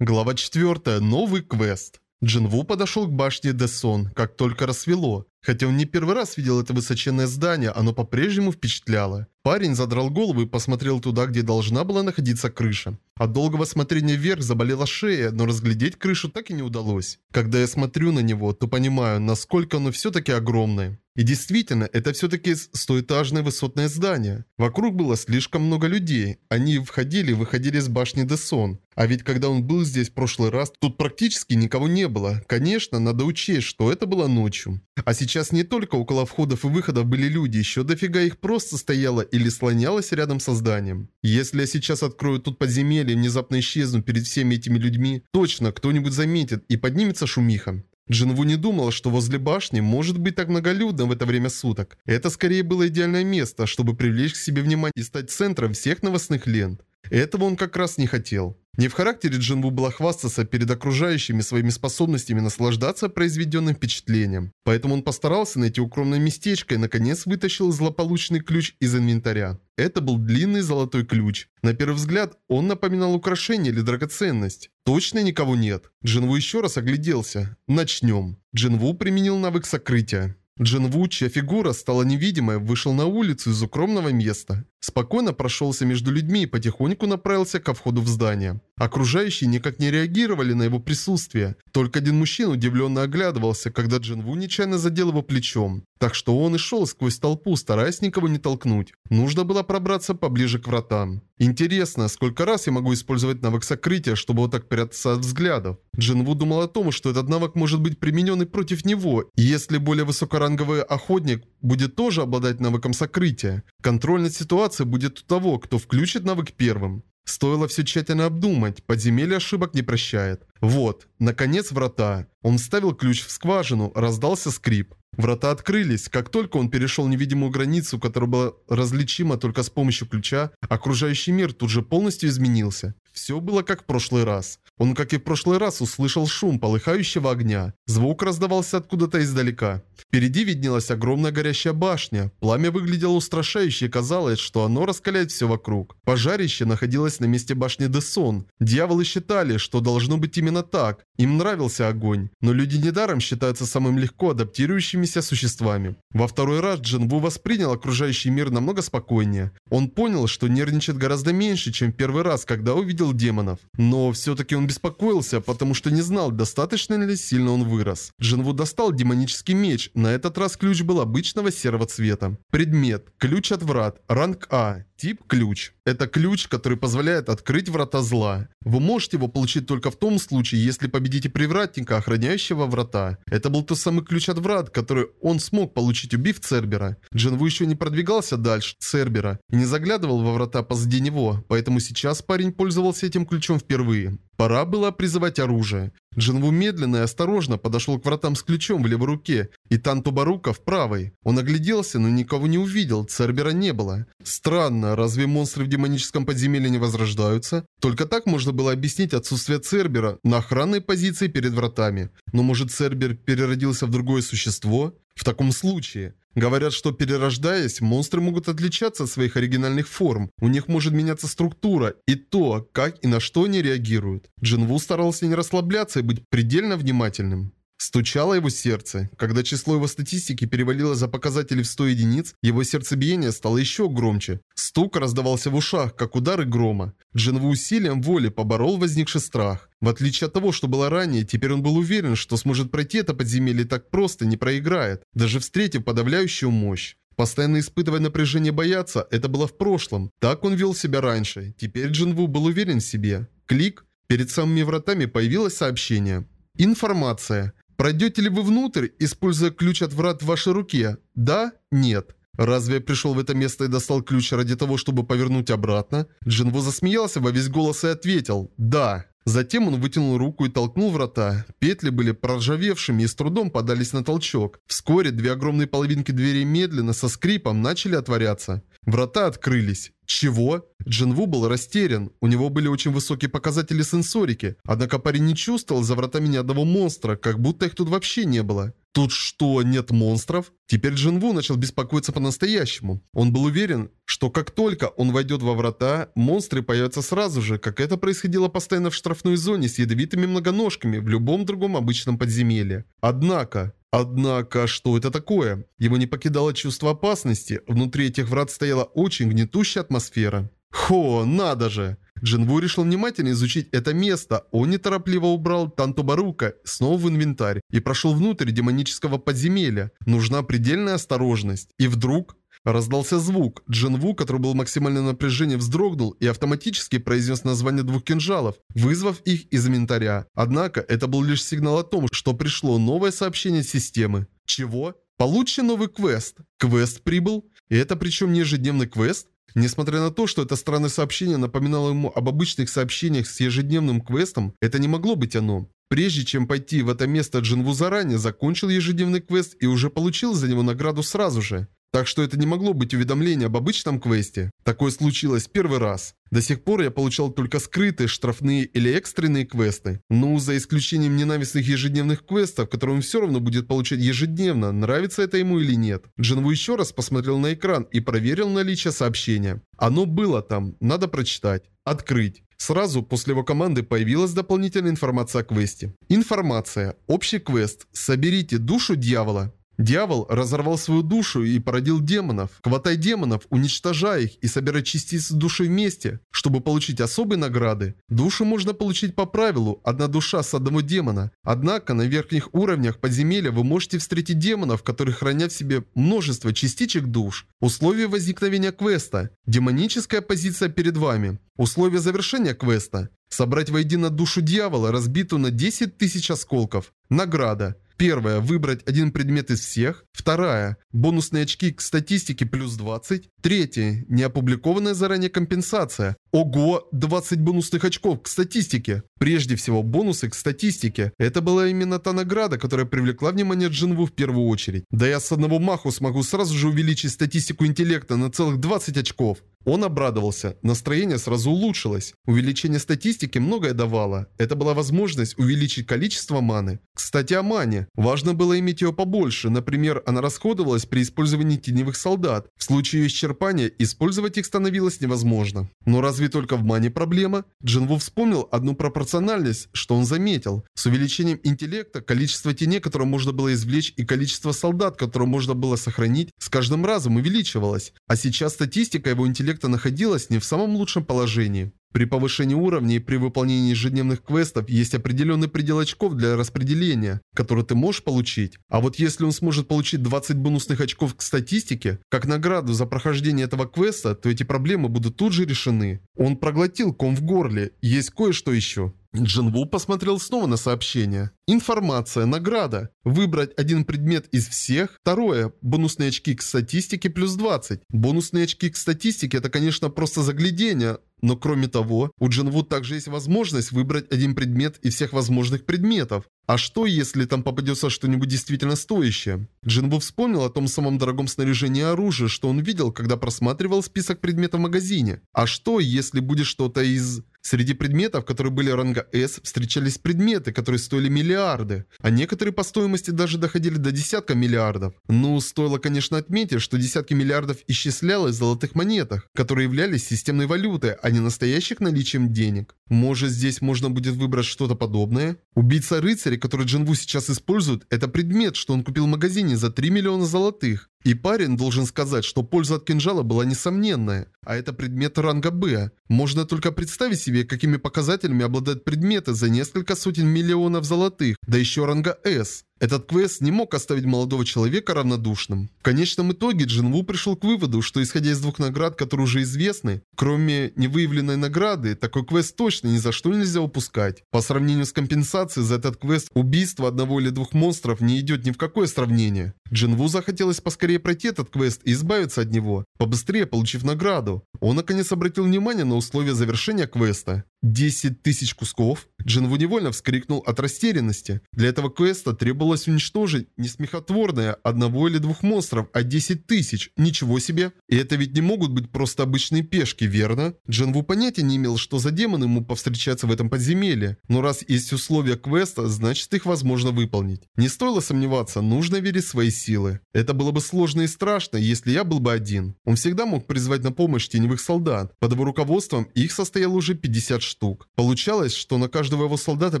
Глава 4. Новый квест. Джинву подошел к башне Десон, как только рассвело. Хотя он не первый раз видел это высоченное здание, оно по-прежнему впечатляло. Парень задрал голову и посмотрел туда, где должна была находиться крыша. От долгого смотрения вверх заболела шея, но разглядеть крышу так и не удалось. Когда я смотрю на него, то понимаю, насколько оно все-таки огромное. И действительно, это все-таки стоэтажное высотное здание. Вокруг было слишком много людей. Они входили и выходили с башни Десон. А ведь когда он был здесь в прошлый раз, тут практически никого не было. Конечно, надо учесть, что это было ночью. А сейчас не только около входов и выходов были люди, еще дофига их просто стояло или слонялось рядом со зданием. Если я сейчас открою тут подземелье и внезапно исчезну перед всеми этими людьми, точно кто-нибудь заметит и поднимется шумиха. Джинву не думал, что возле башни может быть так многолюдно в это время суток. Это скорее было идеальное место, чтобы привлечь к себе внимание и стать центром всех новостных лент. Этого он как раз не хотел. Не в характере Джинву было хвастаться перед окружающими своими способностями наслаждаться произведенным впечатлением. Поэтому он постарался найти укромное местечко и наконец вытащил злополучный ключ из инвентаря. Это был длинный золотой ключ. На первый взгляд он напоминал украшение или драгоценность. Точно никого нет. Джинву еще раз огляделся. Начнем. Джинву применил навык сокрытия. Джинву, чья фигура стала невидимой, вышел на улицу из укромного места. Спокойно прошелся между людьми и потихоньку направился ко входу в здание. Окружающие никак не реагировали на его присутствие. Только один мужчина удивленно оглядывался, когда Джин Ву нечаянно задел его плечом. Так что он и шел сквозь толпу, стараясь никого не толкнуть. Нужно было пробраться поближе к вратам. Интересно, сколько раз я могу использовать навык сокрытия, чтобы вот так прятаться от взглядов? Джин Ву думал о том, что этот навык может быть применен и против него. И если более высокоранговый охотник будет тоже обладать навыком сокрытия, контроль над ситуацией будет у того, кто включит навык первым. Стоило все тщательно обдумать, подземелье ошибок не прощает. Вот, наконец врата. Он вставил ключ в скважину, раздался скрип. Врата открылись. Как только он перешел невидимую границу, которая была различима только с помощью ключа, окружающий мир тут же полностью изменился. Все было как в прошлый раз. Он, как и в прошлый раз, услышал шум полыхающего огня. Звук раздавался откуда-то издалека. Впереди виднелась огромная горящая башня. Пламя выглядело устрашающе казалось, что оно раскаляет все вокруг. Пожарище находилось на месте башни Десон. Дьяволы считали, что должно быть именно так. Им нравился огонь. Но люди недаром считаются самым легко адаптирующимися существами. Во второй раз Джин Ву воспринял окружающий мир намного спокойнее. Он понял, что нервничает гораздо меньше, чем в первый раз, когда увидел демонов. Но все-таки он беспокоился, потому что не знал, достаточно ли сильно он вырос. Джин Ву достал демонический меч. На этот раз ключ был обычного серого цвета. Предмет. Ключ от врат. Ранг А. Тип ключ. Это ключ, который позволяет открыть врата зла. Вы можете его получить только в том случае, если победите привратника, охраняющего врата. Это был тот самый ключ от врат, который он смог получить, убив Цербера. Джинву еще не продвигался дальше Цербера и не заглядывал во врата позади него, поэтому сейчас парень пользовался этим ключом впервые. Пора было призывать оружие. Джинву медленно и осторожно подошел к вратам с ключом в левой руке и Танту Барука в правой. Он огляделся, но никого не увидел, Цербера не было. Странно, разве монстры в демоническом подземелье не возрождаются? Только так можно было объяснить отсутствие Цербера на охранной позиции перед вратами. Но может Цербер переродился в другое существо? В таком случае... Говорят, что перерождаясь, монстры могут отличаться от своих оригинальных форм. У них может меняться структура и то, как и на что они реагируют. Джинву старался не расслабляться и быть предельно внимательным. Стучало его сердце. Когда число его статистики перевалило за показатели в 100 единиц, его сердцебиение стало еще громче. Стук раздавался в ушах, как удары грома. Джинву усилием воли поборол возникший страх. В отличие от того, что было ранее, теперь он был уверен, что сможет пройти это подземелье так просто, не проиграет, даже встретив подавляющую мощь. Постоянно испытывая напряжение бояться, это было в прошлом. Так он вел себя раньше. Теперь Джинву был уверен в себе. Клик. Перед самыми вратами появилось сообщение. Информация. Пройдете ли вы внутрь, используя ключ от врат в вашей руке? Да? Нет. Разве я пришел в это место и достал ключ ради того, чтобы повернуть обратно? Джинву засмеялся во весь голос и ответил «Да». Затем он вытянул руку и толкнул врата. Петли были проржавевшими и с трудом подались на толчок. Вскоре две огромные половинки дверей медленно, со скрипом, начали отворяться. Врата открылись. Чего? Джинву был растерян. У него были очень высокие показатели сенсорики. Однако парень не чувствовал за вратами ни одного монстра, как будто их тут вообще не было. Тут что, нет монстров? Теперь Джинву начал беспокоиться по-настоящему. Он был уверен, что как только он войдет во врата, монстры появятся сразу же, как это происходило постоянно в штрафной зоне с ядовитыми многоножками в любом другом обычном подземелье. Однако, Однако, что это такое? Его не покидало чувство опасности, внутри этих врат стояла очень гнетущая атмосфера. Хо, надо же! Джинву решил внимательно изучить это место. Он неторопливо убрал Танту Барука снова в инвентарь и прошел внутрь демонического подземелья. Нужна предельная осторожность. И вдруг... Раздался звук. Джинву, который был в максимальном напряжении, вздрогнул и автоматически произнес название двух кинжалов, вызвав их из инвентаря. Однако, это был лишь сигнал о том, что пришло новое сообщение системы. Чего? Получен новый квест. Квест прибыл. И это причем не ежедневный квест. Несмотря на то, что это странное сообщение напоминало ему об обычных сообщениях с ежедневным квестом, это не могло быть оно. Прежде чем пойти в это место, Джинву заранее закончил ежедневный квест и уже получил за него награду сразу же. Так что это не могло быть уведомление об обычном квесте. Такое случилось первый раз. До сих пор я получал только скрытые, штрафные или экстренные квесты. Ну, за исключением ненавистных ежедневных квестов, которые он все равно будет получать ежедневно, нравится это ему или нет. Джинву еще раз посмотрел на экран и проверил наличие сообщения. Оно было там, надо прочитать. Открыть. Сразу после его команды появилась дополнительная информация о квесте. Информация. Общий квест. Соберите душу дьявола. Дьявол разорвал свою душу и породил демонов. Хватай демонов, уничтожай их и собирай частицы души вместе, чтобы получить особые награды. Душу можно получить по правилу, одна душа с одного демона. Однако на верхних уровнях подземелья вы можете встретить демонов, которые хранят в себе множество частичек душ. Условия возникновения квеста. Демоническая позиция перед вами. Условия завершения квеста. Собрать воедино душу дьявола, разбитую на 10 тысяч осколков. Награда. Первая – выбрать один предмет из всех. Вторая – бонусные очки к статистике плюс 20. Третья – неопубликованная заранее компенсация. Ого, 20 бонусных очков к статистике. Прежде всего, бонусы к статистике. Это была именно та награда, которая привлекла внимание Джинву в первую очередь. Да я с одного маху смогу сразу же увеличить статистику интеллекта на целых 20 очков. Он обрадовался. Настроение сразу улучшилось. Увеличение статистики многое давало. Это была возможность увеличить количество маны. Кстати, о мане. Важно было иметь ее побольше. Например, она расходовалась при использовании теневых солдат. В случае исчерпания использовать их становилось невозможно. Но разве только в мане проблема? Джинву вспомнил одну пропорциональность, что он заметил. С увеличением интеллекта количество теней, которое можно было извлечь, и количество солдат, которые можно было сохранить, с каждым разом увеличивалось. А сейчас статистика его интеллекта интеллекта находилась не в самом лучшем положении. При повышении уровня и при выполнении ежедневных квестов есть определенный предел очков для распределения, который ты можешь получить. А вот если он сможет получить 20 бонусных очков к статистике, как награду за прохождение этого квеста, то эти проблемы будут тут же решены. Он проглотил ком в горле, есть кое-что еще. Джинву посмотрел снова на сообщение. Информация, награда. Выбрать один предмет из всех. Второе. Бонусные очки к статистике плюс 20. Бонусные очки к статистике это, конечно, просто заглядение. Но кроме того, у Джинву также есть возможность выбрать один предмет из всех возможных предметов. А что, если там попадется что-нибудь действительно стоящее? Джинву вспомнил о том самом дорогом снаряжении оружия, что он видел, когда просматривал список предметов в магазине. А что, если будет что-то из... Среди предметов, которые были ранга S, встречались предметы, которые стоили миллиарды, а некоторые по стоимости даже доходили до десятка миллиардов. Ну, стоило, конечно, отметить, что десятки миллиардов исчислялось в золотых монетах, которые являлись системной валютой, а не настоящих наличием денег. Может, здесь можно будет выбрать что-то подобное? Убийца рыцаря, который Джинву сейчас использует, это предмет, что он купил в магазине за 3 миллиона золотых. И парень должен сказать, что польза от кинжала была несомненная, а это предмет ранга Б. Можно только представить себе, какими показателями обладают предметы за несколько сотен миллионов золотых, да еще ранга С. Этот квест не мог оставить молодого человека равнодушным. В конечном итоге Джинву пришел к выводу, что исходя из двух наград, которые уже известны, кроме невыявленной награды, такой квест точно ни за что нельзя упускать. По сравнению с компенсацией за этот квест, убийство одного или двух монстров не идет ни в какое сравнение. Джинву захотелось поскорее пройти этот квест и избавиться от него, побыстрее получив награду. Он наконец обратил внимание на условия завершения квеста. 10 тысяч кусков? Джинву невольно вскрикнул от растерянности. Для этого квеста требовалось уничтожить не смехотворное одного или двух монстров, а 10 тысяч. Ничего себе. И это ведь не могут быть просто обычные пешки, верно? Джинву понятия не имел, что за демон ему повстречаться в этом подземелье. Но раз есть условия квеста, значит их возможно выполнить. Не стоило сомневаться, нужно верить в свои силы. Это было бы сложно и страшно, если я был бы один. Он всегда мог призвать на помощь теневых солдат. Под его руководством их состояло уже 50 штук. Получалось, что на каждого его солдата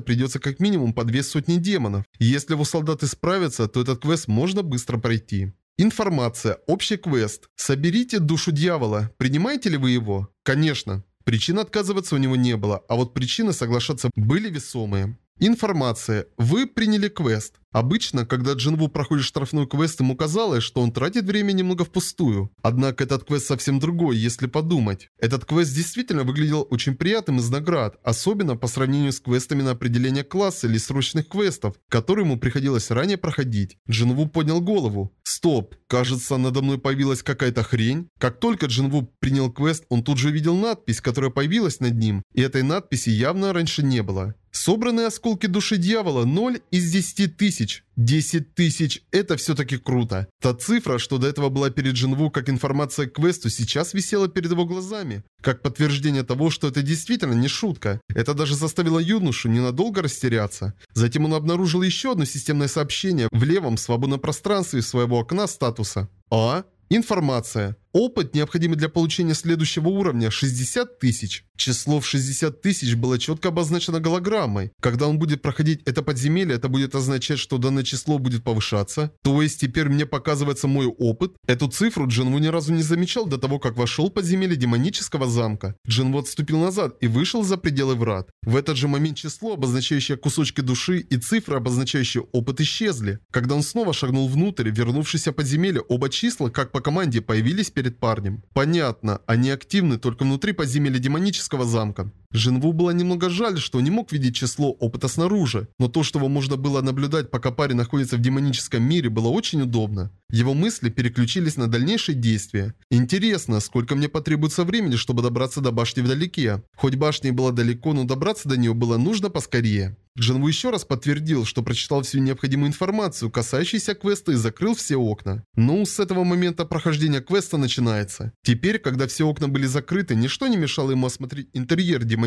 придется как минимум по две сотни демонов. И если его солдаты справятся, то этот квест можно быстро пройти. Информация. Общий квест. Соберите душу дьявола. Принимаете ли вы его? Конечно. Причин отказываться у него не было, а вот причины соглашаться были весомые. Информация. Вы приняли квест. Обычно, когда Джинву проходит штрафной квест, ему казалось, что он тратит время немного впустую. Однако этот квест совсем другой, если подумать. Этот квест действительно выглядел очень приятным из наград, особенно по сравнению с квестами на определение класса или срочных квестов, которые ему приходилось ранее проходить. Джинву поднял голову. Стоп, кажется, надо мной появилась какая-то хрень. Как только Джинву принял квест, он тут же увидел надпись, которая появилась над ним, и этой надписи явно раньше не было. Собранные осколки души дьявола 0 из 10 тысяч. 10 тысяч – это все-таки круто. Та цифра, что до этого была перед Джинву как информация к квесту, сейчас висела перед его глазами. Как подтверждение того, что это действительно не шутка. Это даже заставило юношу ненадолго растеряться. Затем он обнаружил еще одно системное сообщение в левом свободном пространстве своего окна статуса. А? Информация. Опыт, необходимый для получения следующего уровня, 60 тысяч. Число в 60 тысяч было четко обозначено голограммой. Когда он будет проходить это подземелье, это будет означать, что данное число будет повышаться. То есть теперь мне показывается мой опыт. Эту цифру Джинву ни разу не замечал до того, как вошел подземелье демонического замка. Джинву отступил назад и вышел за пределы врат. В этот же момент число, обозначающее кусочки души, и цифры, обозначающие опыт, исчезли. Когда он снова шагнул внутрь, вернувшись в подземелье, оба числа, как по команде, появились перед перед парнем. Понятно, они активны только внутри подземелья демонического замка. Женву было немного жаль, что не мог видеть число опыта снаружи, но то, что его можно было наблюдать, пока парень находится в демоническом мире, было очень удобно. Его мысли переключились на дальнейшие действия. Интересно, сколько мне потребуется времени, чтобы добраться до башни вдалеке. Хоть башня и была далеко, но добраться до нее было нужно поскорее. Джинву еще раз подтвердил, что прочитал всю необходимую информацию, касающуюся квеста и закрыл все окна. Ну, с этого момента прохождение квеста начинается. Теперь, когда все окна были закрыты, ничто не мешало ему осмотреть интерьер демонического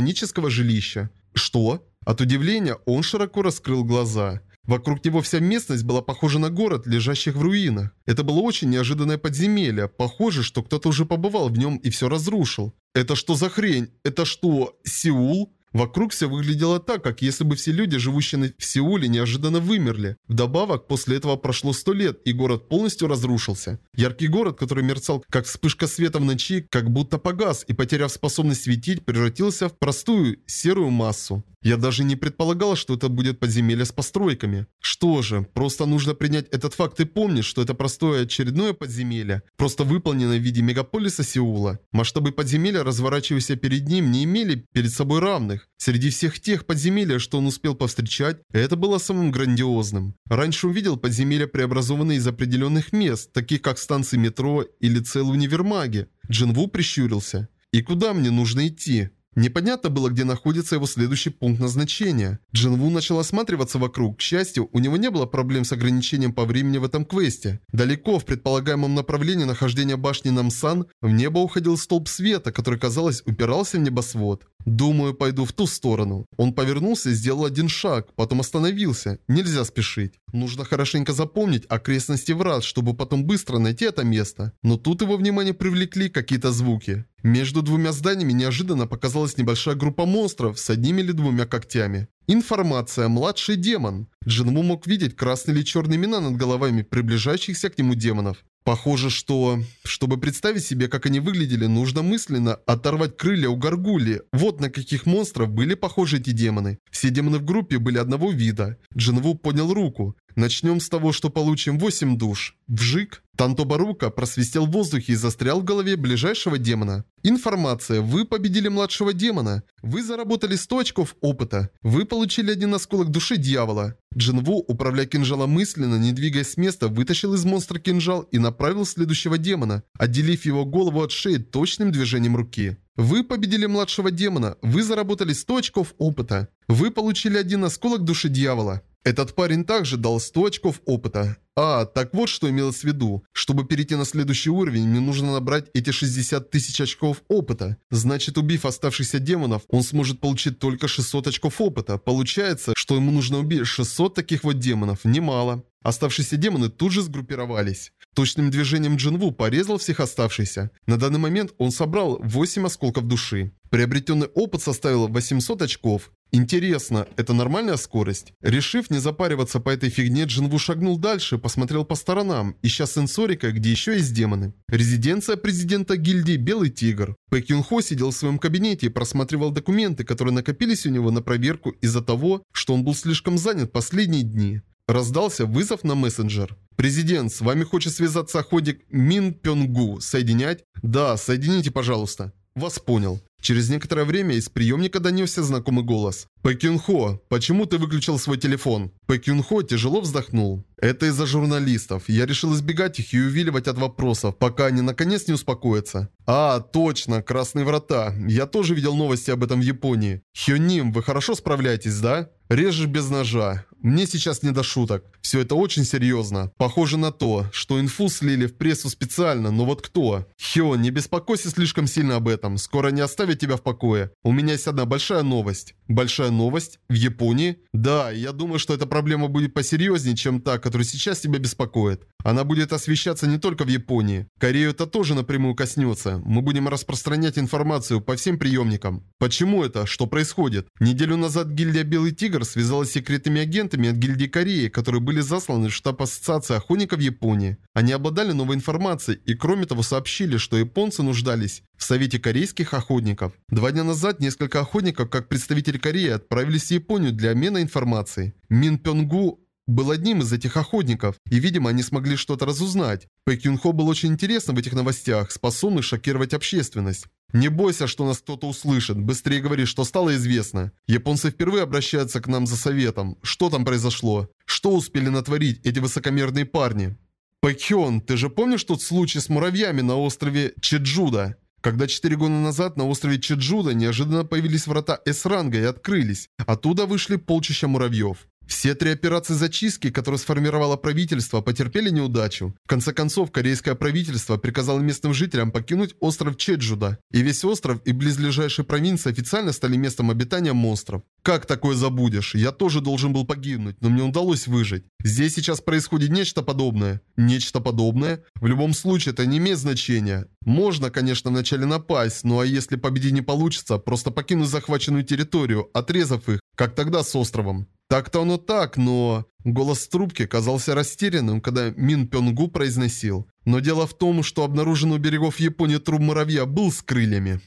жилища. Что? От удивления он широко раскрыл глаза. Вокруг него вся местность была похожа на город, лежащих в руинах. Это было очень неожиданное подземелье. Похоже, что кто-то уже побывал в нем и все разрушил. Это что за хрень? Это что, Сеул? Вокруг все выглядело так, как если бы все люди, живущие в Сеуле, неожиданно вымерли. Вдобавок, после этого прошло сто лет, и город полностью разрушился. Яркий город, который мерцал как вспышка света в ночи, как будто погас и, потеряв способность светить, превратился в простую серую массу. Я даже не предполагал, что это будет подземелье с постройками. Что же, просто нужно принять этот факт и помнить, что это простое очередное подземелье, просто выполненное в виде мегаполиса Сеула. Масштабы подземелья, разворачивающиеся перед ним, не имели перед собой равных. Среди всех тех подземелий, что он успел повстречать, это было самым грандиозным. Раньше он видел подземелья, преобразованные из определенных мест, таких как станции метро или целые универмаги. Джинву прищурился. «И куда мне нужно идти?» Непонятно было, где находится его следующий пункт назначения. Джинву начал осматриваться вокруг. К счастью, у него не было проблем с ограничением по времени в этом квесте. Далеко, в предполагаемом направлении нахождения башни Намсан, в небо уходил столб света, который, казалось, упирался в небосвод. Думаю, пойду в ту сторону. Он повернулся и сделал один шаг, потом остановился. Нельзя спешить. Нужно хорошенько запомнить окрестности врат, чтобы потом быстро найти это место. Но тут его внимание привлекли какие-то звуки. Между двумя зданиями неожиданно показалась небольшая группа монстров с одними или двумя когтями. Информация. Младший демон. Джинву мог видеть красные или черные имена над головами приближающихся к нему демонов. Похоже, что... Чтобы представить себе, как они выглядели, нужно мысленно оторвать крылья у горгули. Вот на каких монстров были похожи эти демоны. Все демоны в группе были одного вида. Джинву поднял руку. Начнем с того, что получим 8 душ. Вжик. Танто Барука просвистел в воздухе и застрял в голове ближайшего демона. Информация. Вы победили младшего демона. Вы заработали 100 очков опыта. Вы получили один осколок души дьявола. Джинву, управляя кинжалом мысленно, не двигаясь с места, вытащил из монстра кинжал и направил следующего демона, отделив его голову от шеи точным движением руки. Вы победили младшего демона, вы заработали 100 очков опыта. Вы получили один осколок души дьявола. Этот парень также дал 100 очков опыта. А, так вот что имелось в виду. Чтобы перейти на следующий уровень, мне нужно набрать эти 60 тысяч очков опыта. Значит, убив оставшихся демонов, он сможет получить только 600 очков опыта. Получается, что ему нужно убить 600 таких вот демонов. Немало. Оставшиеся демоны тут же сгруппировались. Точным движением Джинву порезал всех оставшихся. На данный момент он собрал 8 осколков души. Приобретенный опыт составил 800 очков. Интересно, это нормальная скорость? Решив не запариваться по этой фигне, Джинву шагнул дальше, посмотрел по сторонам, ища сенсорика, где еще есть демоны. Резиденция президента гильдии Белый Тигр. Пэк Юн Хо сидел в своем кабинете и просматривал документы, которые накопились у него на проверку из-за того, что он был слишком занят последние дни. Раздался вызов на мессенджер. «Президент, с вами хочет связаться охотник Мин Пёнгу. Соединять?» «Да, соедините, пожалуйста». «Вас понял». Через некоторое время из приемника донесся знакомый голос. «Пэкюнхо, почему ты выключил свой телефон?» Пэкюнхо тяжело вздохнул. «Это из-за журналистов. Я решил избегать их и увиливать от вопросов, пока они наконец не успокоятся». «А, точно, Красные Врата. Я тоже видел новости об этом в Японии. Хёним, вы хорошо справляетесь, да?» «Режешь без ножа. Мне сейчас не до шуток. Все это очень серьезно. Похоже на то, что инфу слили в прессу специально, но вот кто? Хё, не беспокойся слишком сильно об этом. Скоро не оставит тебя в покое. У меня есть одна большая новость. Большая новость? В Японии? Да, я думаю, что эта проблема будет посерьезнее, чем та, которая сейчас тебя беспокоит. Она будет освещаться не только в Японии. Корею это тоже напрямую коснется. Мы будем распространять информацию по всем приемникам. Почему это? Что происходит? Неделю назад гильдия Белый Тигр связалась с секретными агентами от гильдии Кореи, которые были засланы в штаб Ассоциации охотников Японии. Они обладали новой информацией и кроме того сообщили, что японцы нуждались в Совете корейских охотников. Два дня назад несколько охотников, как представители Кореи, отправились в Японию для обмена информацией. Мин Пёнгу был одним из этих охотников, и, видимо, они смогли что-то разузнать. Пэк Юн Хо был очень интересен в этих новостях, способный шокировать общественность. «Не бойся, что нас кто-то услышит. Быстрее говори, что стало известно. Японцы впервые обращаются к нам за советом. Что там произошло? Что успели натворить эти высокомерные парни?» «Пэкхён, ты же помнишь тот случай с муравьями на острове Чеджуда?» Когда четыре года назад на острове Чеджуда неожиданно появились врата С-ранга и открылись. Оттуда вышли полчища муравьев. Все три операции зачистки, которые сформировало правительство, потерпели неудачу. В конце концов, корейское правительство приказало местным жителям покинуть остров Чеджуда. И весь остров и близлежащие провинции официально стали местом обитания монстров. Как такое забудешь? Я тоже должен был погибнуть, но мне удалось выжить. Здесь сейчас происходит нечто подобное. Нечто подобное? В любом случае, это не имеет значения. Можно, конечно, вначале напасть, ну а если победить не получится, просто покинуть захваченную территорию, отрезав их, как тогда с островом. Так-то оно так, но... Голос трубки казался растерянным, когда Мин Пёнгу произносил. Но дело в том, что обнаруженный у берегов Японии труп муравья был с крыльями.